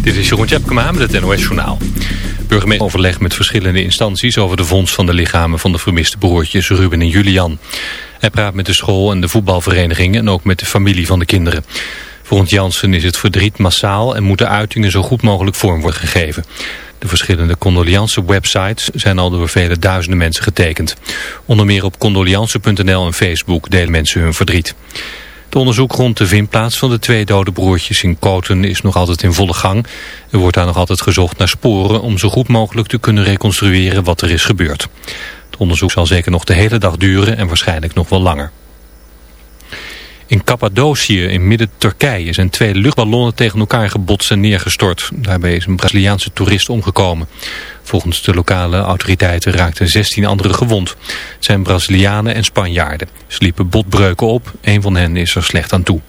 Dit is Jeroen Tjepkema met het NOS Journaal. Burgemeester overleg met verschillende instanties over de vondst van de lichamen van de vermiste broertjes Ruben en Julian. Hij praat met de school en de voetbalvereniging en ook met de familie van de kinderen. Volgens Jansen is het verdriet massaal en moeten uitingen zo goed mogelijk vorm worden gegeven. De verschillende condoliance-websites zijn al door vele duizenden mensen getekend. Onder meer op condoliance.nl en Facebook delen mensen hun verdriet. Het onderzoek rond de vindplaats van de twee dode broertjes in Koten is nog altijd in volle gang. Er wordt daar nog altijd gezocht naar sporen om zo goed mogelijk te kunnen reconstrueren wat er is gebeurd. Het onderzoek zal zeker nog de hele dag duren en waarschijnlijk nog wel langer. In Cappadocië in midden-Turkije zijn twee luchtballonnen tegen elkaar gebotst en neergestort. Daarbij is een Braziliaanse toerist omgekomen. Volgens de lokale autoriteiten raakten 16 anderen gewond. Het zijn Brazilianen en Spanjaarden. Ze liepen botbreuken op, een van hen is er slecht aan toe.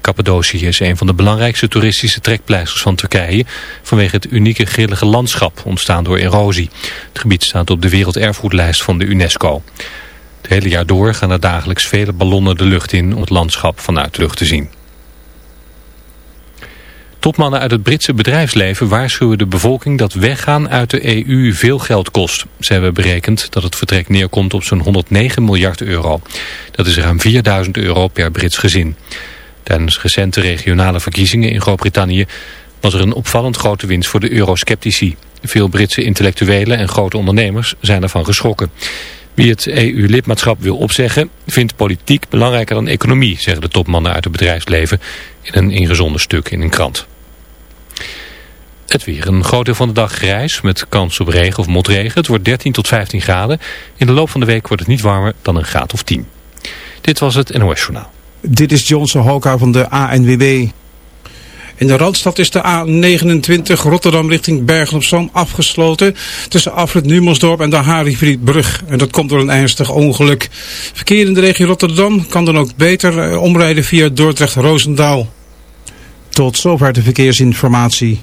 Cappadocië is een van de belangrijkste toeristische trekpleisters van Turkije... vanwege het unieke grillige landschap ontstaan door erosie. Het gebied staat op de werelderfgoedlijst van de UNESCO. Het hele jaar door gaan er dagelijks vele ballonnen de lucht in om het landschap vanuit de lucht te zien. Topmannen uit het Britse bedrijfsleven waarschuwen de bevolking dat weggaan uit de EU veel geld kost. Ze hebben berekend dat het vertrek neerkomt op zo'n 109 miljard euro. Dat is ruim 4000 euro per Brits gezin. Tijdens recente regionale verkiezingen in Groot-Brittannië was er een opvallend grote winst voor de eurosceptici. Veel Britse intellectuelen en grote ondernemers zijn ervan geschrokken. Wie het EU-lidmaatschap wil opzeggen, vindt politiek belangrijker dan economie, zeggen de topmannen uit het bedrijfsleven in een ingezonden stuk in een krant. Het weer. Een groot deel van de dag grijs met kans op regen of motregen. Het wordt 13 tot 15 graden. In de loop van de week wordt het niet warmer dan een graad of 10. Dit was het NOS Journaal. Dit is Johnson Hoka van de ANWB. In de Randstad is de A29 Rotterdam richting Bergen op Zoom afgesloten tussen Afrit Numansdorp en de Harivrietbrug. En dat komt door een ernstig ongeluk. Verkeer in de regio Rotterdam kan dan ook beter eh, omrijden via Dordrecht-Roosendaal. Tot zover de verkeersinformatie.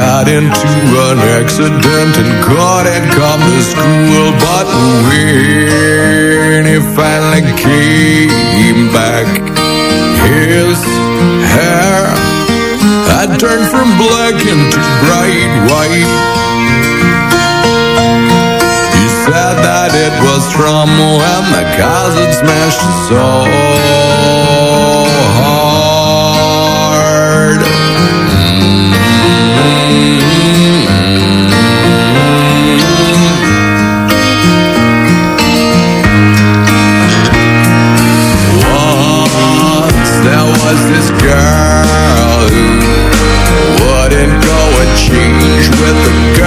got into an accident and couldn't come to school. But when he finally came back, his hair had turned from black into bright white. He sat it was from when the cars had smashed so hard. Was this girl who wouldn't go and change with the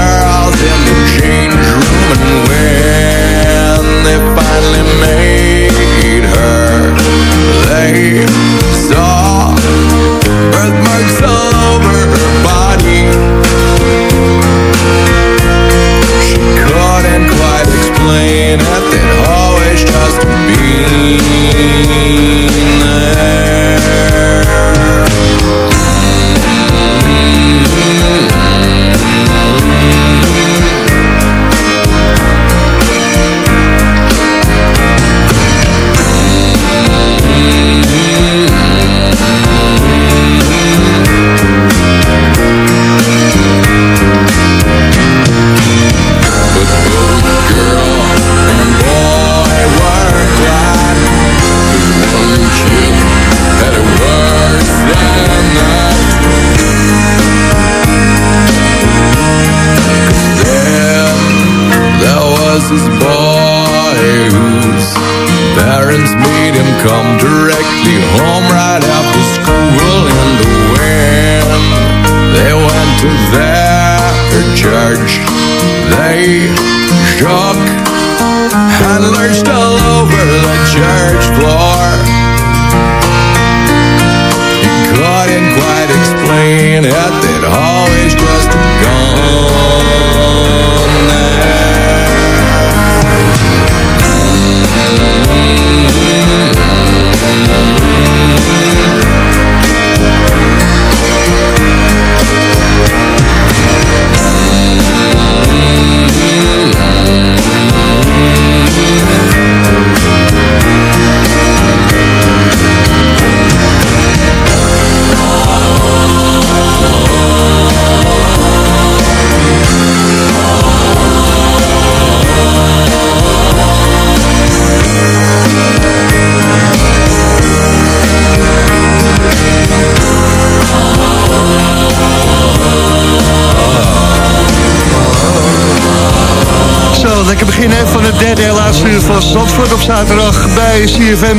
zaterdag bij CFM.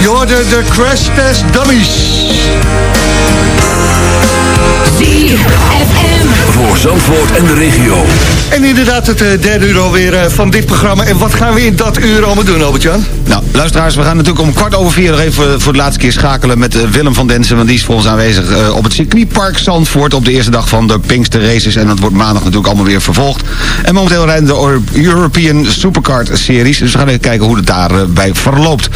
Je hoorde de Crash Test Dummies. ZFM. Voor Zandvoort en de regio. En inderdaad het eh, derde uur alweer eh, van dit programma. En wat gaan we in dat uur allemaal doen, Albert-Jan? Nou, luisteraars, we gaan natuurlijk om kwart over vier nog even voor de laatste keer schakelen met eh, Willem van Densen. Want die is voor ons aanwezig op het circuitpark Zandvoort op de eerste dag van de Pinkster Races. En dat wordt maandag natuurlijk allemaal weer vervolgd. En momenteel rijden de European Supercard Series. Dus we gaan even kijken hoe het daarbij verloopt.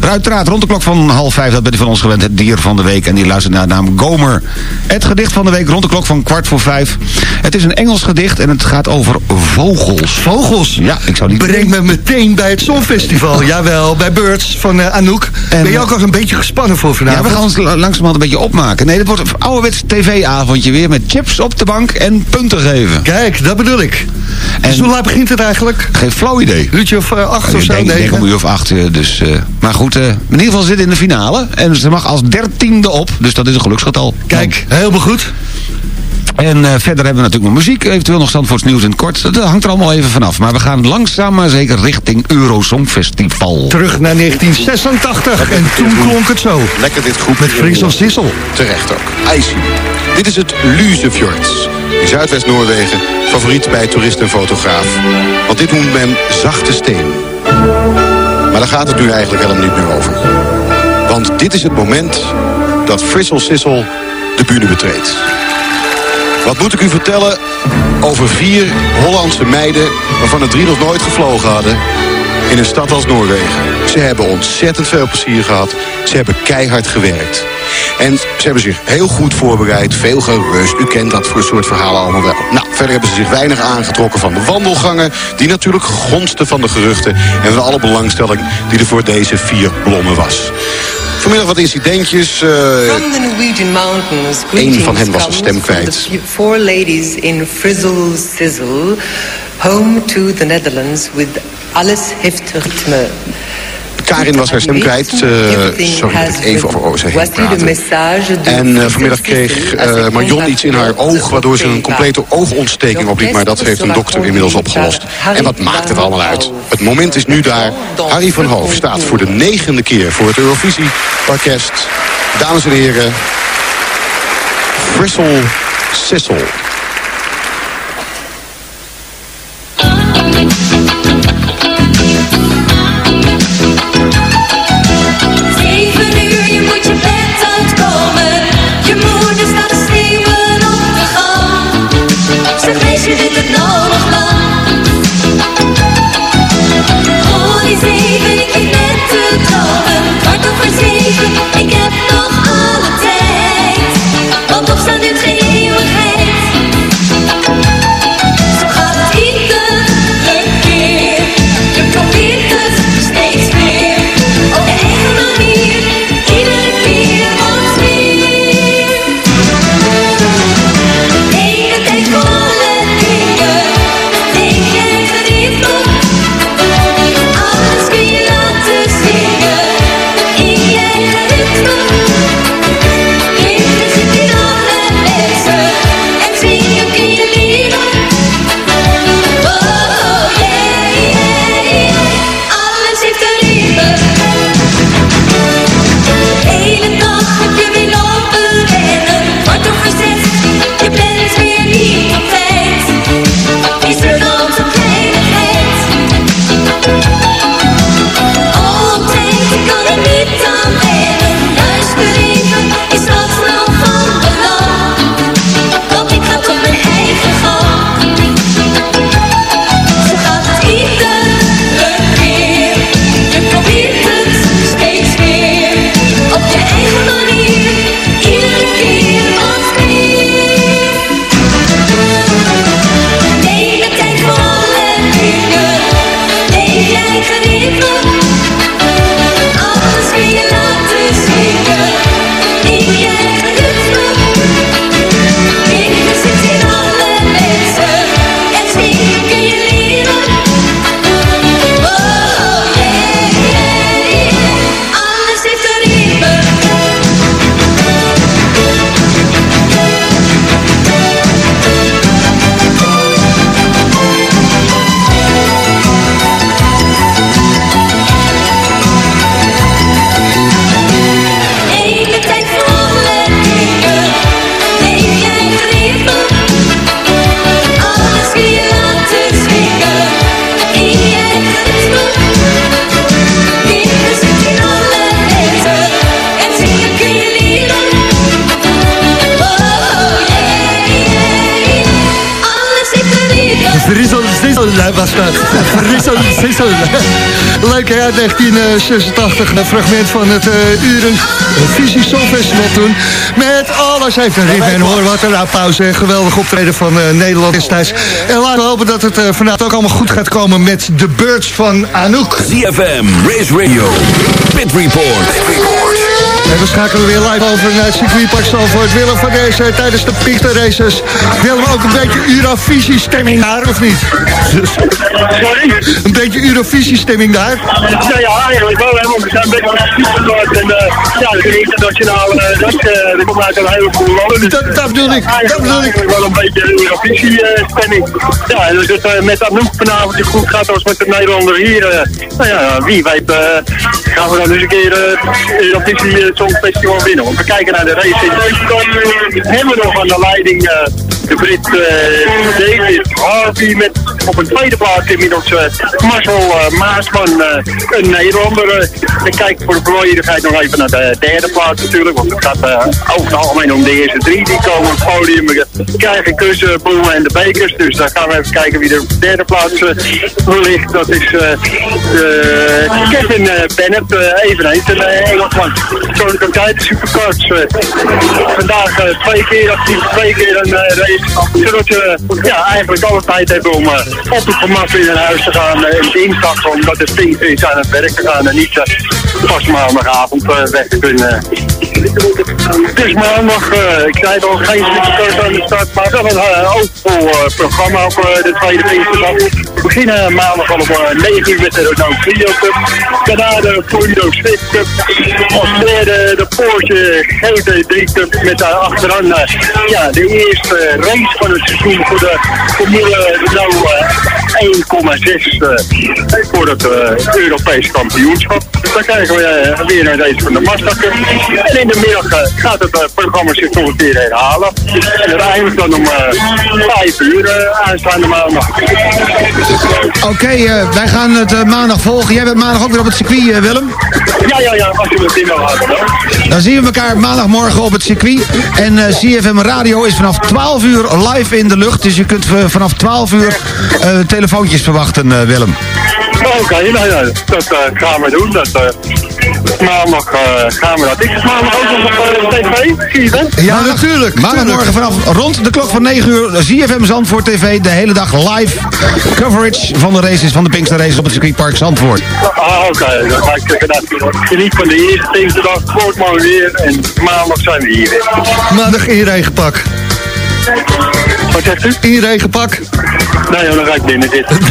Uiteraard, rond de klok van half vijf, dat bent u van ons gewend, het dier van de week. En die luistert naar de naam Gomer. Het gedicht van de week rond de klok van kwart voor vijf. Het is een Engels gedicht en het gaat over vogels. Vogels? Ja, ik zou niet... Breng me meteen bij het Songfestival. Jawel, bij Birds van eh, Anouk. ben je ook al een beetje gespannen voor Ja, vanavond? we gaan ons la- langzamerhand een beetje opmaken. Nee, dit wordt een ouderwets tv-avondje weer met chips op de bank en punten geven. Kijk, dat bedoel ik. Dus hoe laat begint het eigenlijk? Geen flauw idee. Uurtje of eh, acht of zo? denk, ik denk om uur of acht. eh, Dus, eh, maar goed, in ieder geval zit in de finale. En ze mag als dertiende op. Dus dat is een geluksgetal. Kijk, helemaal goed. En eh, verder hebben we natuurlijk nog muziek. Eventueel nog Zandvoorts nieuws in het kort. Dat hangt er allemaal even vanaf. Maar we gaan langzaam maar zeker richting Eurosong Festival. Terug naar 1986. En toen klonk het zo. Lekker dit groep. Met Friesel Sissel. Terecht ook. IJsje. Dit is het Luzefjords. In Zuidwest-Noorwegen. Favoriet bij toerist en fotograaf. Want dit noemt men zachte steen. Maar daar gaat het nu eigenlijk helemaal niet meer over. Want dit is het moment dat Frissel Sissel de bühne betreedt. Wat moet ik u vertellen over vier Hollandse meiden... waarvan er drie nog nooit gevlogen hadden... in een stad als Noorwegen. Ze hebben ontzettend veel plezier gehad. Ze hebben keihard gewerkt. En ze hebben zich heel goed voorbereid, veel gerust. U kent dat voor soort verhalen allemaal wel. Nou, verder hebben ze zich weinig aangetrokken van de wandelgangen... die natuurlijk gonsten van de geruchten... en van alle belangstelling die er voor deze vier blommen was. Vanmiddag wat incidentjes. eh, Norwegian mountains, Eén van hen was zijn comes stem kwijt. Four ladies in Frizzle Sizzle. home to the Netherlands with Alles heeft ritme. Karin was haar stem kwijt. Eh, sorry dat ik even over OC heen praten. En eh, vanmiddag kreeg eh, Marion iets in haar oog... waardoor ze een complete oogontsteking opliep. Maar dat heeft een dokter inmiddels opgelost. En wat maakt het allemaal uit? Het moment is nu daar. Harry van Hoof staat voor de negende keer... voor het Eurovisie Orkest. Dames en heren... Frissel Sissel. Sizzle was dat. Sizzle. Leuk hè, 1986. Een fragment van het uh, Uren Visie Songfestival toen. Met alles heeft een ritme. En hoor wat een applaus. hè. Geweldig optreden van eh, Nederland destijds. En laten we hopen dat het eh, vanavond ook allemaal goed gaat komen met de Birds van Anouk. ZFM, Race Radio, Pit Report. En we schakelen weer live over naar het circuitpark Zalvoort. Willem van deze tijdens de Pinkster Races. Willem ook een beetje Eurovisie-stemming daar, of niet? Sorry? Een beetje Eurovisie-stemming daar? Ja, ja, eigenlijk wel. Hè, want we zijn een het gehoord. En uh, ja, de internationale uh, dat, uh, dat komt uit een heleboel landen. Dus, dat, dat bedoel ik. Dat bedoel ik. wel een beetje Eurovisie-stemming. ja, het uh, met Anouk vanavond zo goed gaat als met de Nederlander hier. Nou ja, wie weet gaan we dan eens een keer uh, Eurovisie Songfestival winnen. Want we kijken naar de race in Duitsland. Hebben we nog aan de leiding uh, de Brit uh, David Harvey met op een tweede plaats inmiddels uh, Marcel uh, Maasman, uh, een Nederlander. Ik kijk voor de volledigheid nog even naar de derde plaats natuurlijk, want het gaat over het algemeen om de eerste drie die komen op het podium. We krijgen kussen, bloemen en de bekers, dus dan gaan we even kijken wie er op de derde plaats ligt. Dat is Kevin Bennett, eveneens een Engelsman. Zo'n kwaliteit supercards. Vandaag twee keer actief, twee keer een race, zodat je ja, eigenlijk alle tijd hebben om op het gemak weer naar huis te gaan en te instappen, omdat het pink is aan het werk te gaan en niet uh, pas maandagavond uh, weg te kunnen. Het is maandag, eh, ik zei al, geen superkort aan de start, maar wel een eh, programma op eh, de tweede Pinksterdag. We beginnen maandag al om eh, 9 uur met de Renault Clio Cup. Daarna de Florido Swift Cup. Als derde de Porsche GT3 Cup met daar achteraan eh, ja, de eerste race van het seizoen voor de Formule Renault eh, 1,6 eh, voor het eh, Europees kampioenschap. Dus dan krijgen we eh, weer een race van de Cup. En in de middag eh, gaat het eh, programma zich nog een keer herhalen. En eindigt dan om eh 5 uur eh, aanstaande maandag. Oké, eh, wij gaan het eh, maandag volgen. Jij bent maandag ook weer op het circuit, eh, Willem? Ja, ja, ja, wil houden. dan. Dan zien we elkaar maandagmorgen op het circuit. En eh, CFM Radio is vanaf 12 uur live in de lucht. Dus je kunt eh, vanaf 12 uur eh, telefoontjes verwachten, Willem. Oké, nou ja, dat gaan we doen. Dat, maandag eh, gaan we dat. Is het maandag ook nog op tv? Zie je dat? Ja, natuurlijk. Maandagmorgen vanaf rond de klok van 9 uur. ZFM Zandvoort TV. De hele dag live coverage van de races van de Pinkster Races op het circuitpark Zandvoort. Ah, oké. Dan ga ik inderdaad geniet van de eerste. Het wordt mooi weer. En maandag zijn we hier weer. Maandag in regenpak. Wat zegt u? In regenpak. Nou ja, dan ga ik binnen zitten.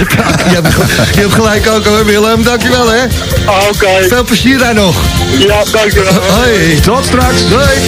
je, hebt, je hebt gelijk ook hoor, Willem. Dankjewel hè. Ah, Oké. Veel plezier daar nog. Ja, dankjewel. Hoi. Tot straks. Doei.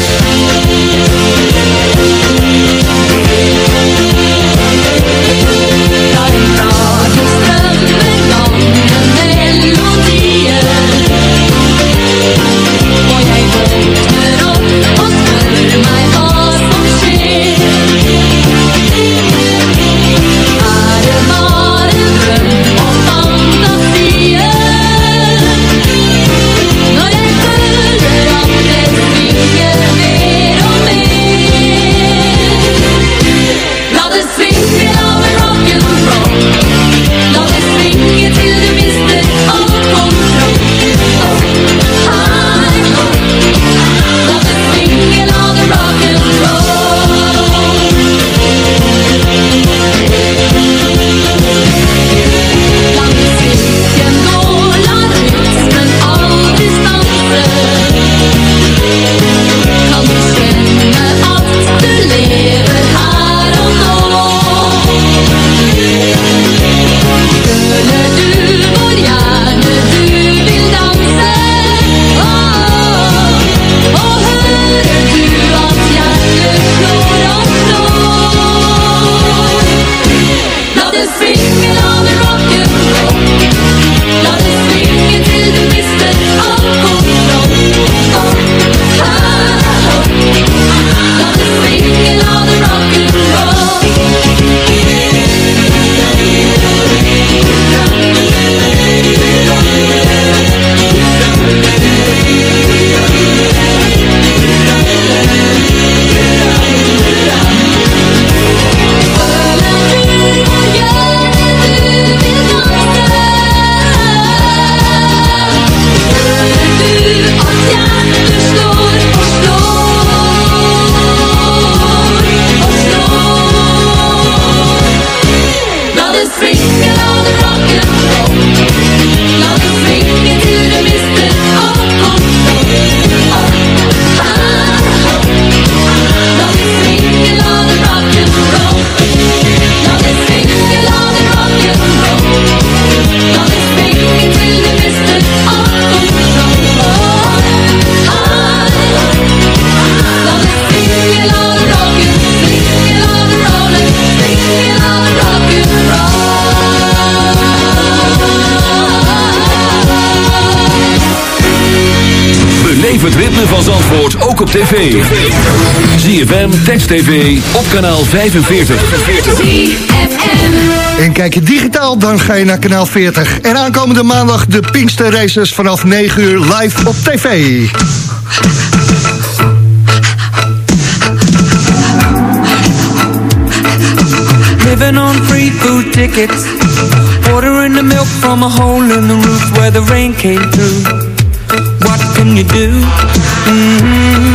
Op tv. ZFM, Text TV, op kanaal 45. En kijk je digitaal, dan ga je naar kanaal 40. En aankomende maandag de Pinkster Races vanaf 9 uur live op tv. Living on free food tickets Ordering the milk from a hole in the roof Where the rain came through What can you do? Mm-hmm.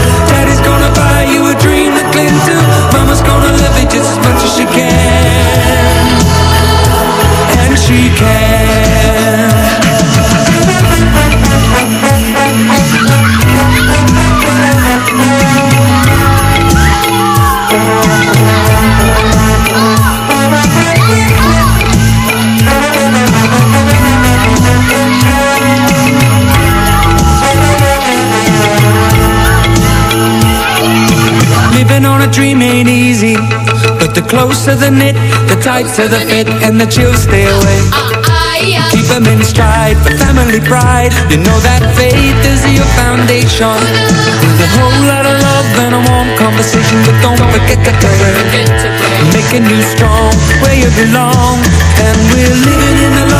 closer than knit, the tighter the fit And the chills stay away. Keep them in stride for family pride. You know that faith is your foundation. With a whole lot of love and a warm conversation But don't forget to pray. Making you strong where you belong. And we're living in the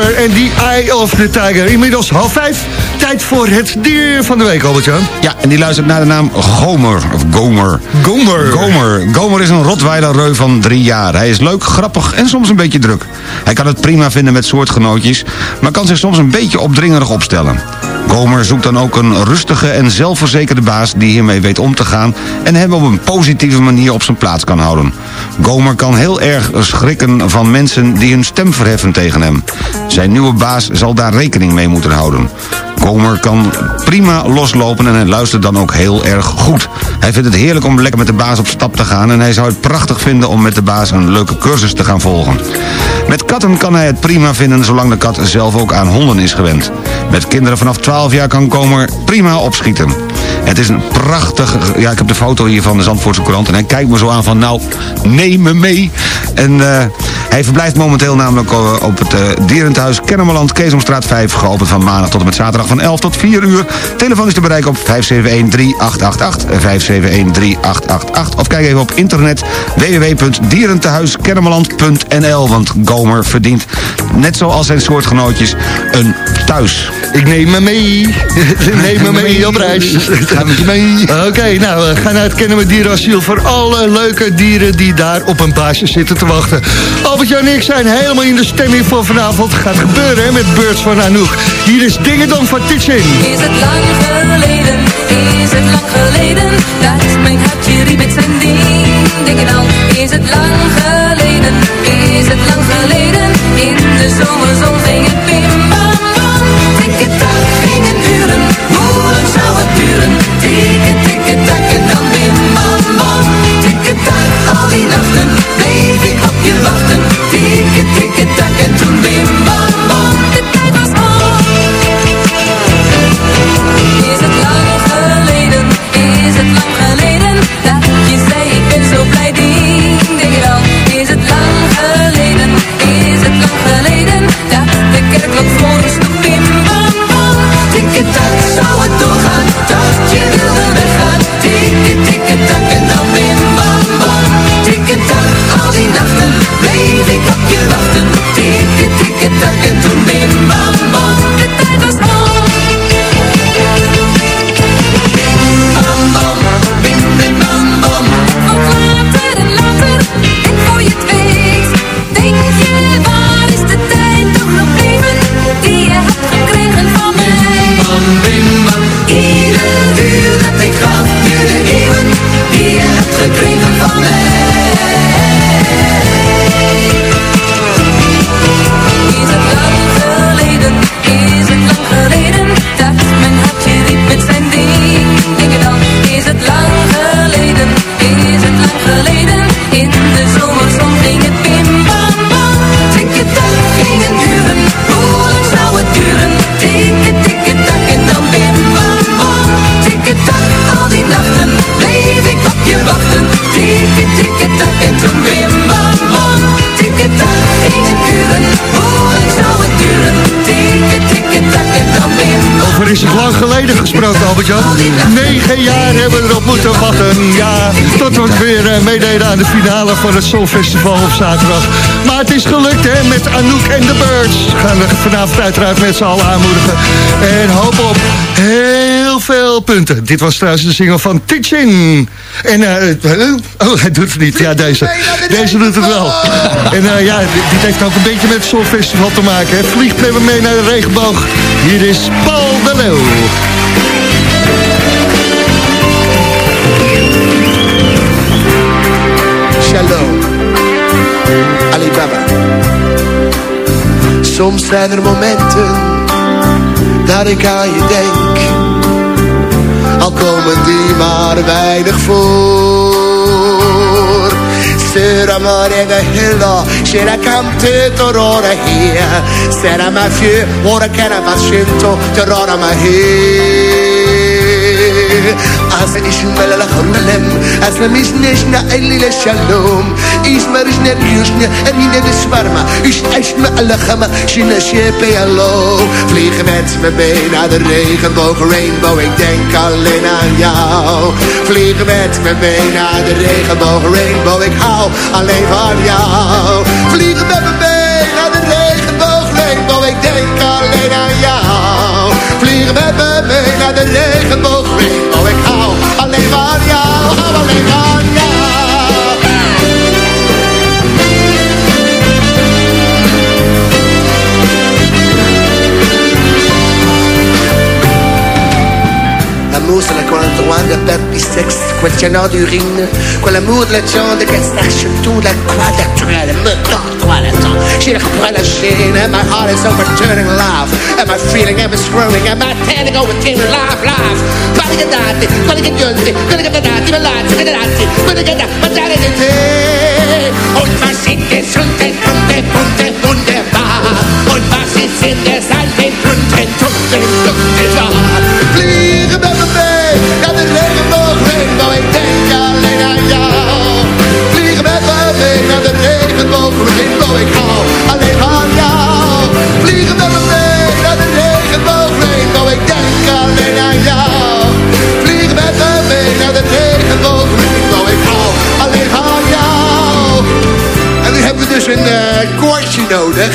en The Eye of the Tiger. Inmiddels half vijf, tijd voor het dier van de week, Albert-Jan. Ja, en die luistert naar de naam Gomer. Of Gomer. Gomer. Gomer. Gomer is een Rottweiler-reu van drie jaar. Hij is leuk, grappig en soms een beetje druk. Hij kan het prima vinden met soortgenootjes... maar kan zich soms een beetje opdringerig opstellen. Gomer zoekt dan ook een rustige en zelfverzekerde baas... die hiermee weet om te gaan... en hem op een positieve manier op zijn plaats kan houden. Gomer kan heel erg schrikken van mensen die hun stem verheffen tegen hem. Zijn nieuwe baas zal daar rekening mee moeten houden. Gomer kan prima loslopen en hij luistert dan ook heel erg goed. Hij vindt het heerlijk om lekker met de baas op stap te gaan... en hij zou het prachtig vinden om met de baas een leuke cursus te gaan volgen. Met katten kan hij het prima vinden zolang de kat zelf ook aan honden is gewend. Met kinderen vanaf 12 jaar kan Gomer prima opschieten. Het is een prachtig... Ja, ik heb de foto hier van de Zandvoortse krant... en hij kijkt me zo aan van, nou, neem me mee. En uh, hij verblijft momenteel namelijk uh, op het uh, dierenthuis Kennemerland... Keesomstraat 5, geopend van maandag tot en met zaterdag van 11 tot 4 uur. Telefoon is te bereiken op 571-3888, 571-3888. Of kijk even op internet www.dierentehuiskennemerland.nl... want Gomer verdient, net zoals zijn soortgenootjes, een thuis. Ik neem me mee. neem me mee op reis. Ga met je mee. Oké, nou, we gaan naar het Kennen met Dierenasiel... voor alle leuke dieren die daar op een baasje zitten te wachten. Albert-Jan en ik zijn helemaal in de stemming voor vanavond. Gaat gebeuren hè, met Birds van Anouk. Hier is Dingedong van Titchin. Is het lang geleden, is het lang geleden Dat mijn hartje riep met zijn ding Denk dan, is het lang geleden, is het lang geleden In de zomerzon ging het bim het Songfestival op zaterdag. Maar het is gelukt, hè, met Anouk en de Birds. Gaan we vanavond uiteraard met z'n allen aanmoedigen. En hoop op heel veel punten. Dit was trouwens de single van Teaching. En, eh, oh, hij doet het niet. Ja, deze. Deze doet het wel. En eh, ja, dit heeft ook een beetje met het Songfestival te maken. Hè. Vliegt me mee naar de regenboog. Hier is Paul de Leeuw. Soms zijn er momenten dat ik aan je denk. Al komen die maar weinig voor. Sera morega hilla, shera kamte torora hia. Sera fie, ora kera ma scinto, torora ma hia. La mis nishna illi la shalom. Is marish ne ryushne, emine de swarma. Is eist me alle khama, shina shepe allo. Vliegen met me mee naar de regenboog, rainbow. Ik denk alleen aan jou. Vliegen met me mee naar de regenboog, rainbow. Ik hou alleen van jou. Vliegen met me mee naar de regenboog, rainbow, ik denk alleen aan jou. Vlieg met me mee naar de regenboog rainbow, droit de perplexe, quoi le canard d'urine, quoi l'amour de la jambe de castache, tout la quoi de train, me quoi la temps. She like what a and my heart is overturning love. And my feeling, am I swirling, am I turning over team live, live? Gonna get naughty, gonna get guilty, gonna get naughty, gonna get naughty, gonna get naughty, gonna get naughty. Und was sind es und der bunte, bunte, wunderbar? Und was ist in der Seite, bunte, bunte, wunderbar? Fliege, baby, baby. Rainbow, ik denk alleen aan jou. Vliegen met me mee naar de regenboog, rainbow, ik hou alleen van jou. Vliegen met me mee naar de regenboog, rainbow, ik denk alleen aan jou. Vliegen met me mee naar de regenboog, rainbow, ik hou alleen van jou. En nu hebben we dus een eh, koortje nodig.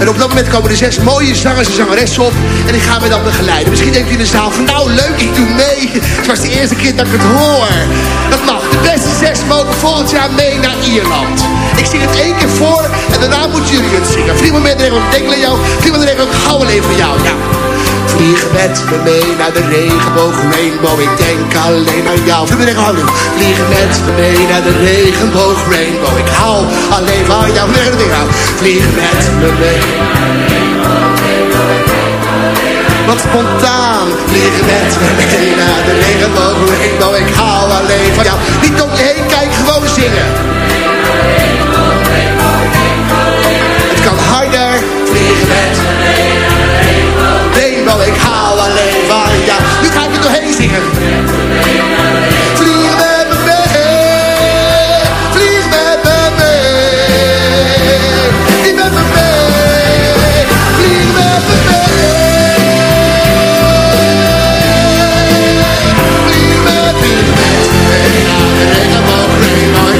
En op dat moment komen er zes mooie zangers en zangeressen op. En die gaan me dan begeleiden. Misschien denkt u in de zaal van nou leuk, ik doe mee. Het was de eerste keer dat ik het hoor. Dat mag. De beste zes mogen volgend jaar mee naar Ierland. Ik zing het één keer voor en daarna moeten jullie het zingen. Vliegen met regel, ik aan jou. Vliegen met regel, ik alleen van jou. Ja. Vliegen met me mee naar de regenboog, rainbow, ik denk alleen aan jou. Vliegen met me mee naar de regenboog, rainbow, ik hou alleen van jou. Vliegen met me mee. Wat spontaan, vliegen met me mee naar de regenboog, rainbow, ik hou alleen van jou. Niet om je heen kijken, gewoon zingen. Ik hou alleen van jou. Nu ga ik er doorheen zingen. Vlieg met me mee, vlieg met me mee, vlieg met me mee, vlieg met me mee. Vlieg met me mee naar de regenboog, rainbow,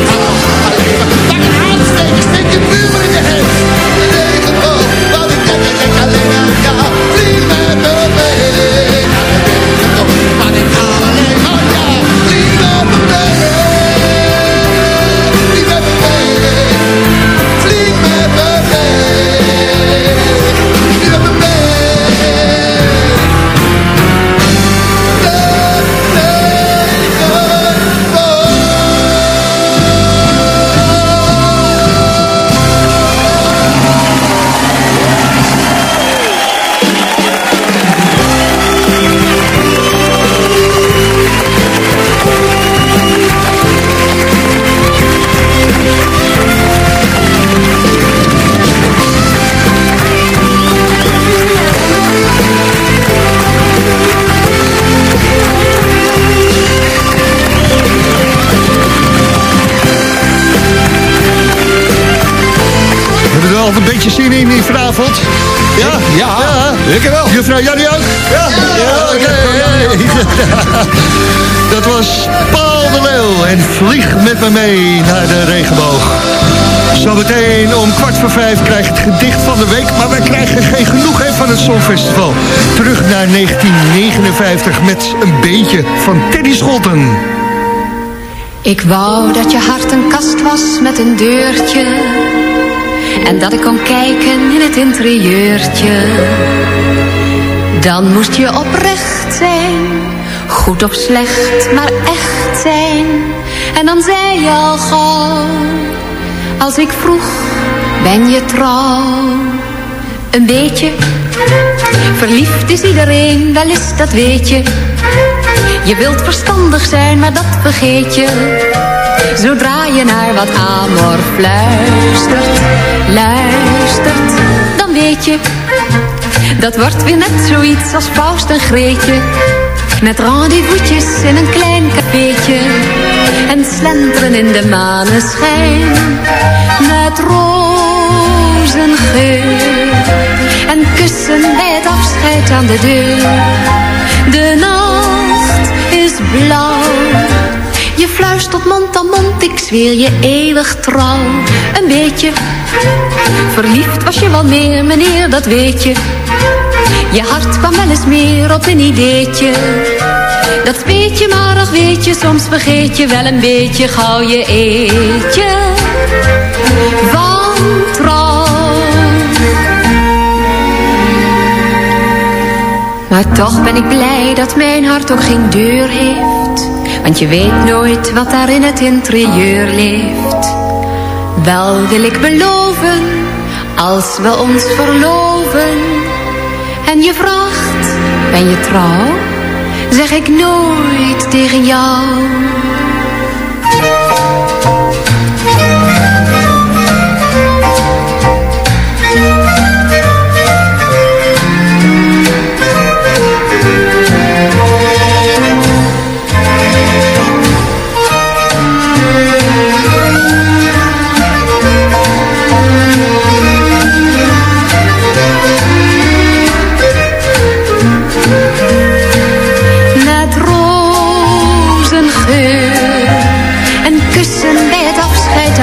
vlieg met me mee naar de regenboog. Zometeen om kwart voor vijf krijg het gedicht van de week... maar wij krijgen geen genoeg van het Songfestival. Terug naar 1959 met een beetje van Teddy Scholten. Ik wou dat je hart een kast was met een deurtje En dat ik kon kijken in het interieurtje Dan moest je oprecht zijn Goed of slecht, maar echt zijn En dan zei je al gauw Als ik vroeg, ben je trouw Een beetje Verliefd is iedereen, wel eens dat weet je je wilt verstandig zijn, maar dat vergeet je. Zodra je naar wat amor fluistert, luistert, dan weet je. Dat wordt weer net zoiets als Faust en Greetje. Met rendezvous'tjes in een klein cafeetje. En slenteren in de maneschijn. Met rozengeur. En kussen bij het afscheid aan de deur. De nacht is blauw. Je fluistert mond aan mond, ik zweer je eeuwig trouw. Een beetje verliefd was je wel meer, meneer, dat weet je. Je hart kwam wel eens meer op een ideetje. Dat weet je, maar ach weet je, soms vergeet je wel een beetje gauw je eetje. Van trouw. Maar toch ben ik blij dat mijn hart ook geen deur heeft. Want je weet nooit wat daar in het interieur leeft. Wel wil ik beloven, als we ons verloven. En je vraagt, ben je trouw? Zeg ik nooit tegen jou.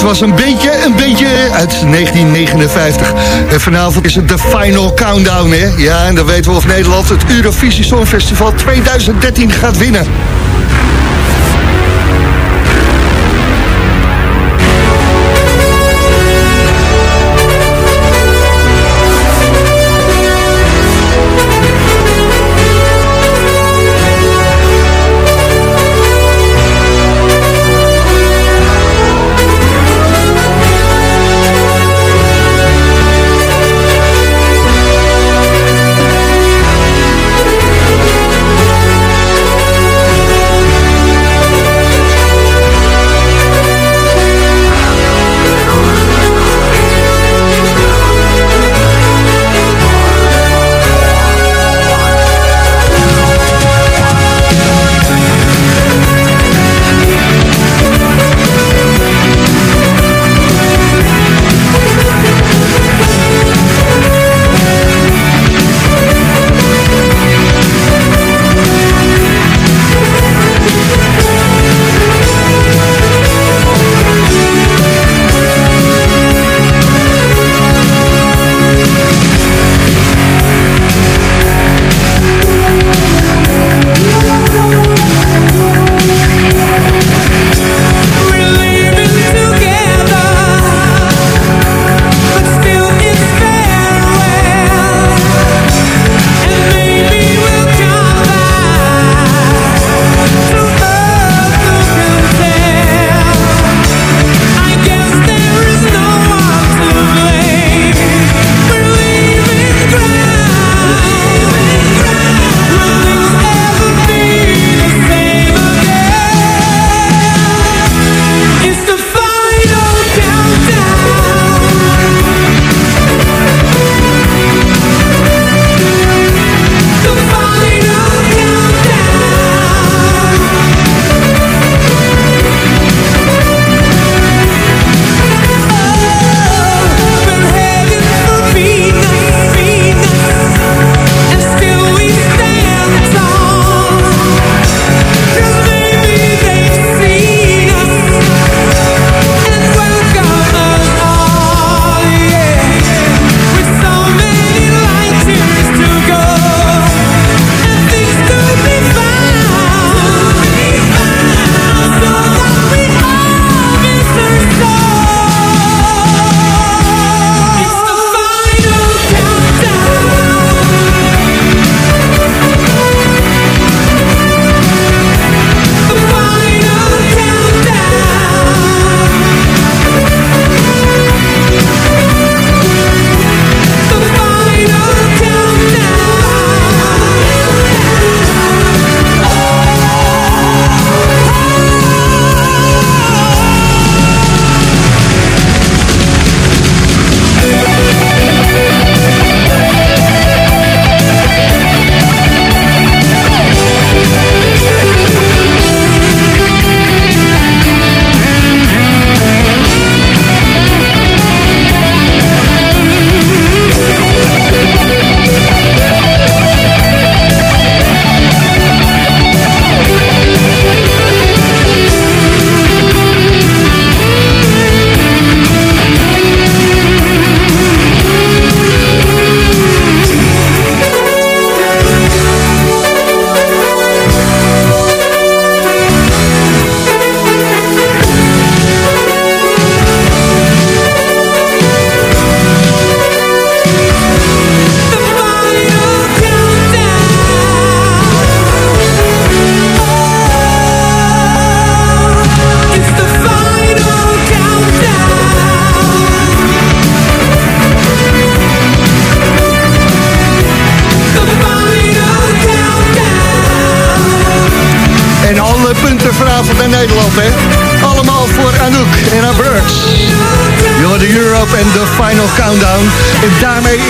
Dat was een beetje, een beetje uit 1959. En vanavond is het de final countdown, hè? Ja, en dan weten we of Nederland het Eurovisie Songfestival 2013 gaat winnen.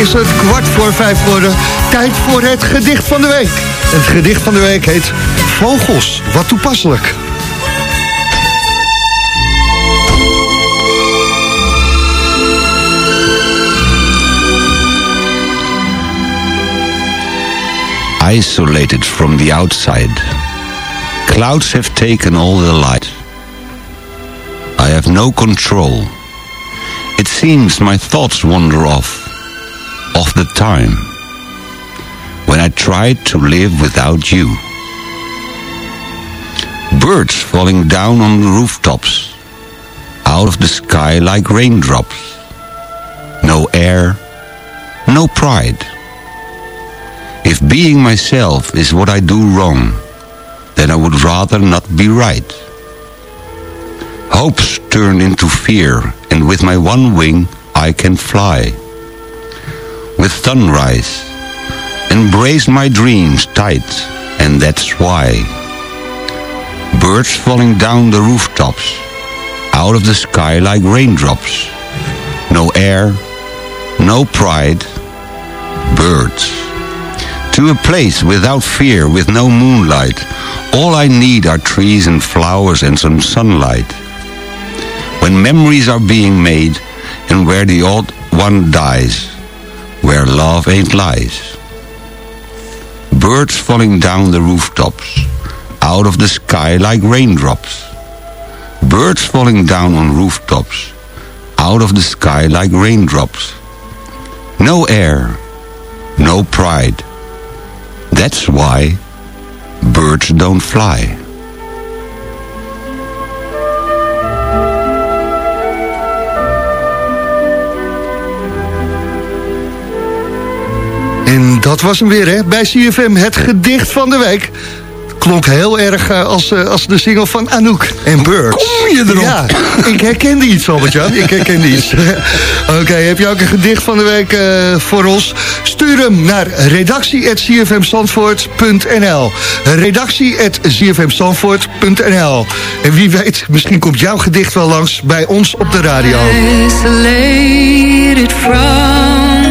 Is het kwart voor vijf geworden. Tijd voor het gedicht van de week. Het gedicht van de week heet Vogels. Wat toepasselijk. Isolated from the outside. Clouds have taken all the light. I have no control. It seems my thoughts wander off, off the time, when I tried to live without you. Birds falling down on the rooftops, out of the sky like raindrops. No air, no pride. If being myself is what I do wrong, then I would rather not be right. Hopes turn into fear, and with my one wing I can fly. With sunrise, embrace my dreams tight, and that's why. Birds falling down the rooftops, out of the sky like raindrops. No air, no pride, birds to a place without fear, with no moonlight. All I need are trees and flowers and some sunlight. When memories are being made, and where the old one dies, where love ain't lies. Birds falling down the rooftops, out of the sky like raindrops. Birds falling down on rooftops, out of the sky like raindrops. No air, no pride. That's why birds don't fly. En dat was hem weer, hè? Bij CFM, het gedicht van de week. Klonk heel erg uh, als, uh, als de single van Anouk en Birds. Kom je erop? Ja, ik herkende iets, Albert-Jan. Ik herkende iets. Oké, okay, heb je ook een gedicht van de week uh, voor ons? Stuur hem naar redactie.cfmstandvoort.nl redactie.cfmstandvoort.nl En wie weet, misschien komt jouw gedicht wel langs bij ons op de radio. Isolated from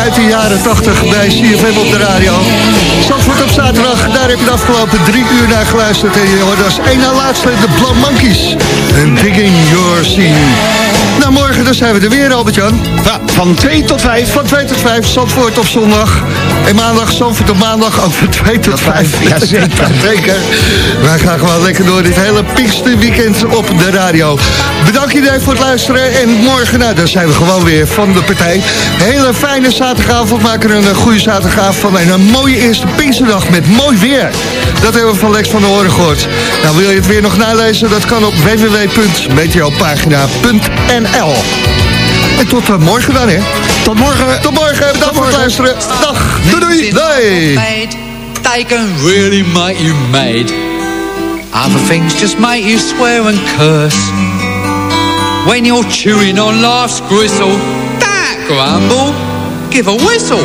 uit de jaren 80 bij CFM op de radio. Zandvoort op zaterdag, daar heb je de afgelopen drie uur naar geluisterd. En je hoort als één na laatste de Blauw Monkeys. En Digging Your Scene. Nou, morgen dan zijn we er weer, Albert-Jan. van 2 tot 5. Van 2 tot 5, Zandvoort op zondag. En maandag, Zandvoort op maandag, ook van 2 tot 5. Ja, zeker. zeker. Wij gaan gewoon lekker door dit hele Pinksterweekend op de radio. Bedankt iedereen voor het luisteren. En morgen, nou, dan zijn we gewoon weer van de partij. Hele fijne zaterdagavond. Maken er een goede zaterdagavond van. En een mooie eerste Pinksterdag met mooi weer. Dat hebben we van Lex van de Horen gehoord. Nou, wil je het weer nog nalezen? Dat kan op www.meteopagina.nl En tot uh, morgen dan, hè? Tot morgen. Tot morgen. Bedankt voor het luisteren. Dag. Doei doei. Doei. They can really make you mad. Other things just make you swear and curse. When you're chewing on life's gristle, that grumble, give a whistle.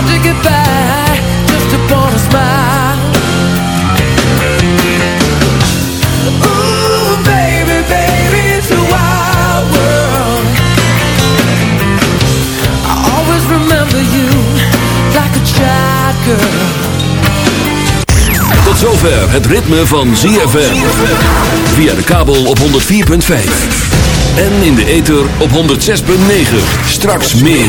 hard to get by just upon a smile. Ooh, baby, baby, it's a wild world. I always remember you like a child girl. Tot zover het ritme van ZFM. Via de kabel op 104.5. En in de ether op 106.9. Straks meer.